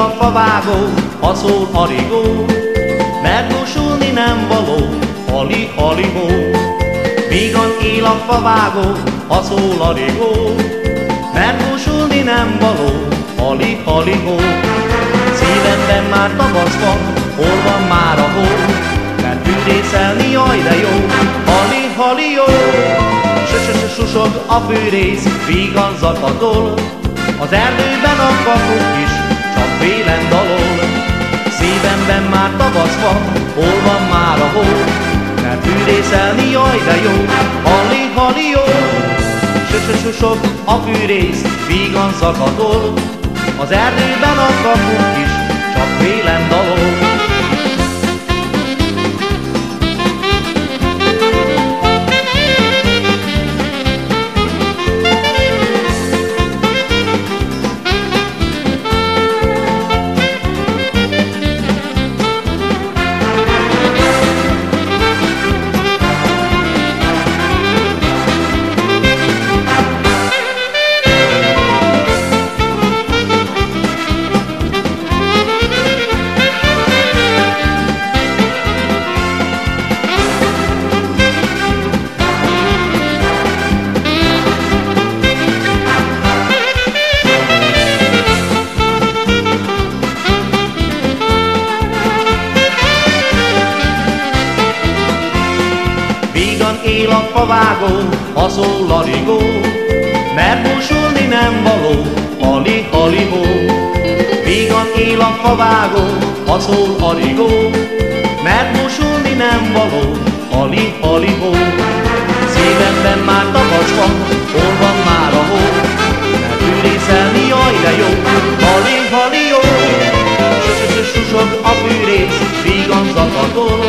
favágó, ha szól a rigó, mert busulni nem való, hali haligó. Vígan él a favágó, ha szól a rigó, mert busulni nem való, hali haligó. Szívemben már tavasz van, hol van már a hó, mert fűrészelni jaj de jó, hali hali jó. Susog a fűrész, vígan zakatol, az erdőben a kakuk is vélen dalol. Szívemben már tavasz van, hol van már a hó, mert fűrészelni jaj de jó, halli halli jó. Susog a fűrész, vígan zakatol, az erdőben a kakuk is csak vélen dalol. Él a favágó, szól a rigó, mert busulni nem való, ali aligó. Vígan él a favágó, szól a rigó, mert busulni nem való, ali aligó. Szívemben már tavasz van, hol van már a hó, mert fűrészelni jaj de jó, ali ali jó. Susog a fűrész, vígan zakatol,